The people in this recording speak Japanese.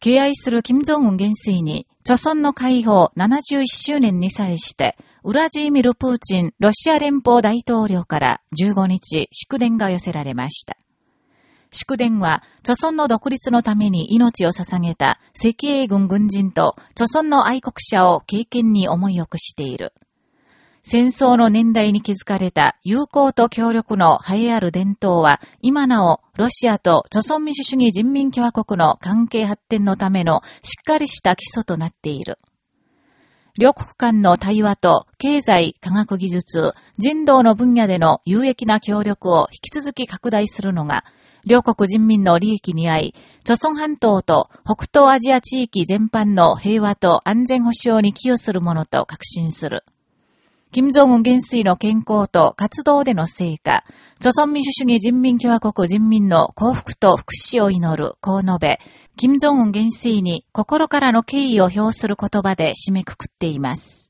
敬愛する金正恩元帥に、著村の解放71周年に際して、ウラジーミル・プーチン、ロシア連邦大統領から15日、祝電が寄せられました。祝電は、著村の独立のために命を捧げた赤衛軍軍人と著村の愛国者を経験に思い起こしている。戦争の年代に築かれた友好と協力の栄えある伝統は、今なお、ロシアと著村民主主義人民共和国の関係発展のためのしっかりした基礎となっている。両国間の対話と経済、科学技術、人道の分野での有益な協力を引き続き拡大するのが、両国人民の利益に合い、著村半島と北東アジア地域全般の平和と安全保障に寄与するものと確信する。金正恩元帥の健康と活動での成果、朝鮮民主主義人民共和国人民の幸福と福祉を祈る、こう述べ、金正恩元帥に心からの敬意を表する言葉で締めくくっています。